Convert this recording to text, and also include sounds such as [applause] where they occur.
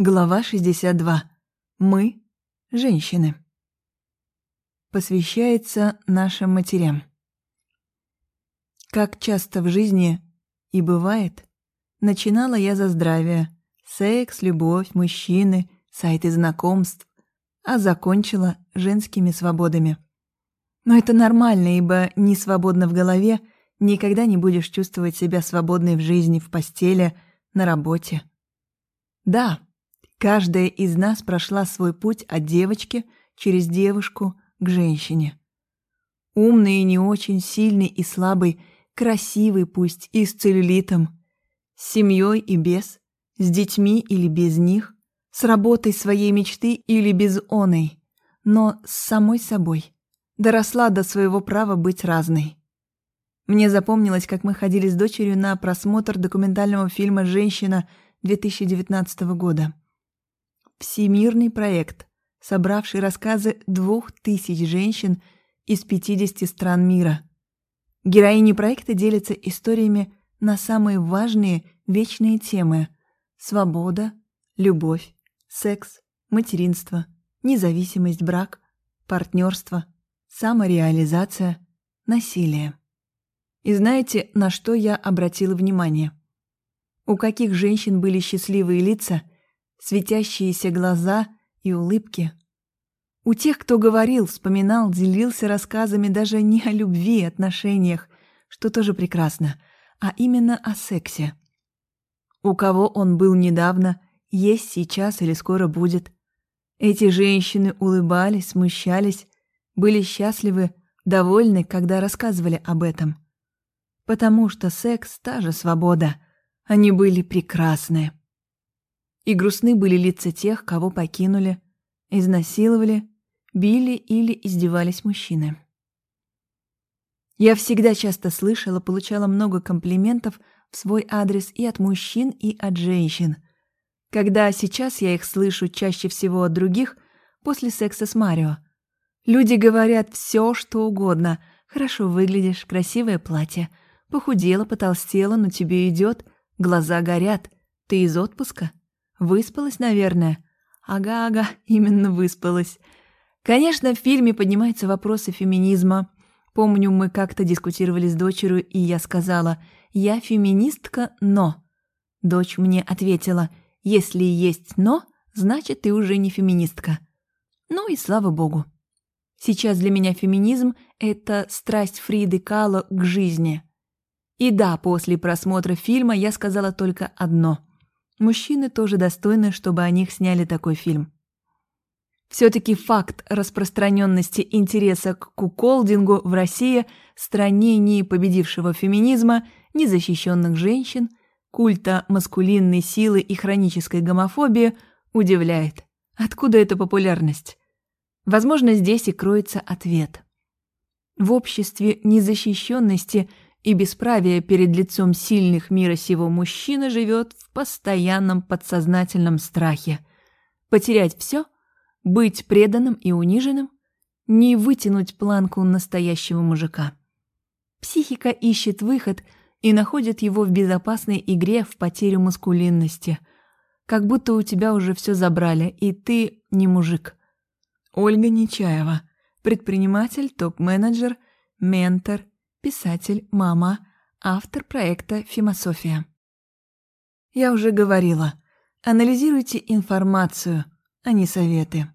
Глава 62. Мы – женщины. Посвящается нашим матерям. Как часто в жизни и бывает, начинала я за здравие, секс, любовь, мужчины, сайты знакомств, а закончила женскими свободами. Но это нормально, ибо не свободно в голове, никогда не будешь чувствовать себя свободной в жизни, в постели, на работе. Да, Каждая из нас прошла свой путь от девочки через девушку к женщине. Умный и не очень, сильный и слабый, красивый пусть и с целлюлитом, с семьей и без, с детьми или без них, с работой своей мечты или без оной, но с самой собой. Доросла до своего права быть разной. Мне запомнилось, как мы ходили с дочерью на просмотр документального фильма «Женщина» 2019 года. Всемирный проект, собравший рассказы двух тысяч женщин из 50 стран мира. Героини проекта делятся историями на самые важные вечные темы – свобода, любовь, секс, материнство, независимость, брак, партнерство, самореализация, насилие. И знаете, на что я обратила внимание? У каких женщин были счастливые лица – светящиеся глаза и улыбки. У тех, кто говорил, вспоминал, делился рассказами даже не о любви и отношениях, что тоже прекрасно, а именно о сексе. У кого он был недавно, есть сейчас или скоро будет. Эти женщины улыбались, смущались, были счастливы, довольны, когда рассказывали об этом. Потому что секс — та же свобода. Они были прекрасны. И грустны были лица тех, кого покинули, изнасиловали, били или издевались мужчины. Я всегда часто слышала, получала много комплиментов в свой адрес и от мужчин, и от женщин. Когда сейчас я их слышу чаще всего от других, после секса с Марио. Люди говорят все, что угодно. Хорошо выглядишь, красивое платье. Похудела, потолстела, но тебе идет, глаза горят. Ты из отпуска? Выспалась, наверное? Ага-ага, [laughs] именно выспалась. Конечно, в фильме поднимаются вопросы феминизма. Помню, мы как-то дискутировали с дочерью, и я сказала «Я феминистка, но...» Дочь мне ответила «Если есть «но», значит, ты уже не феминистка». Ну и слава богу. Сейчас для меня феминизм — это страсть Фриды Кало к жизни. И да, после просмотра фильма я сказала только одно — Мужчины тоже достойны, чтобы о них сняли такой фильм. Все-таки факт распространенности интереса к куколдингу в России, стране не победившего феминизма, незащищенных женщин, культа маскулинной силы и хронической гомофобии удивляет. Откуда эта популярность? Возможно, здесь и кроется ответ. В обществе незащищенности – и бесправие перед лицом сильных мира сего мужчина живет в постоянном подсознательном страхе. Потерять все, быть преданным и униженным, не вытянуть планку настоящего мужика. Психика ищет выход и находит его в безопасной игре в потерю маскулинности. Как будто у тебя уже все забрали, и ты не мужик. Ольга Нечаева, предприниматель, топ-менеджер, ментор, писатель, мама, автор проекта «Фимософия». Я уже говорила, анализируйте информацию, а не советы.